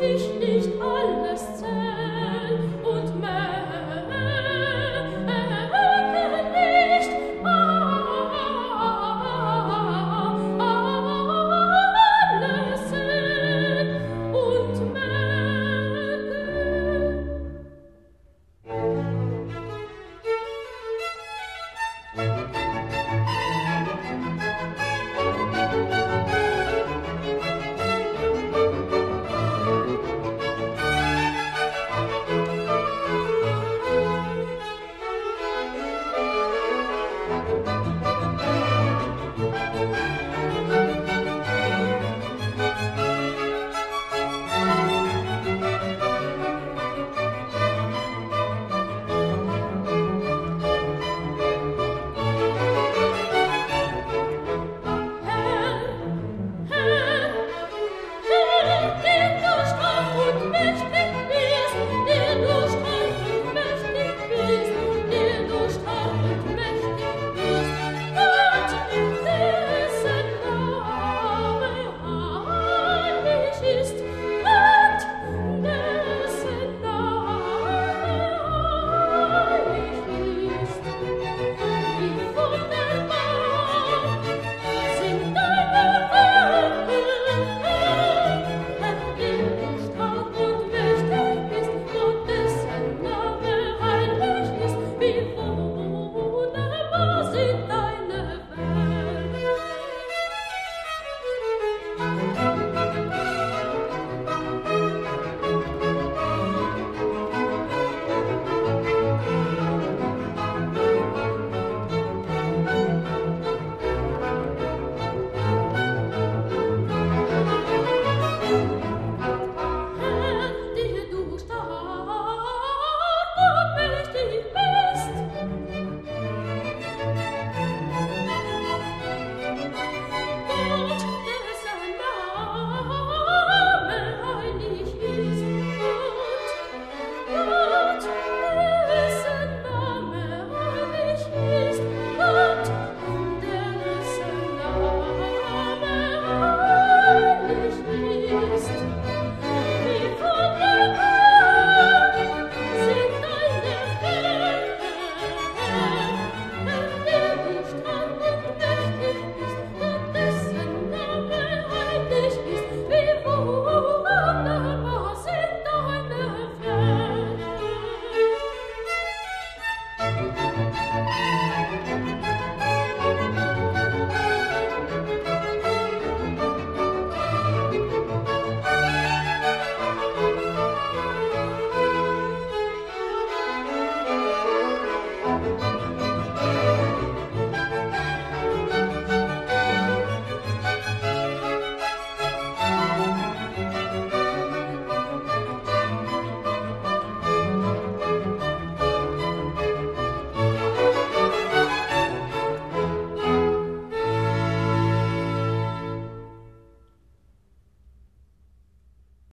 ich nicht alle.